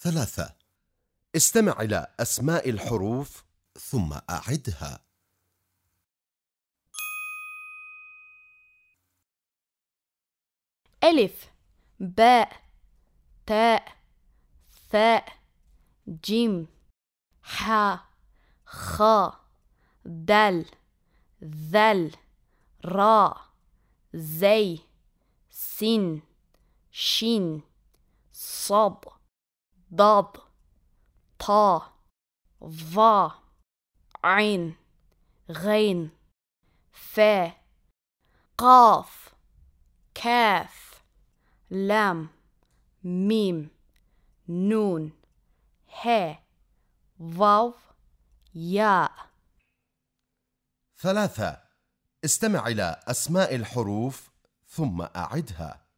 ثلاثة. استمع إلى أسماء الحروف ثم أعدها. ألف باء تاء ثاء جيم حاء خاء دال ذل راء زي سين شين صاد ضاد طا ظا عين غين فا قاف كاف لام ميم نون ه واو ياء. ثلاثة استمع إلى أسماء الحروف ثم أعدها.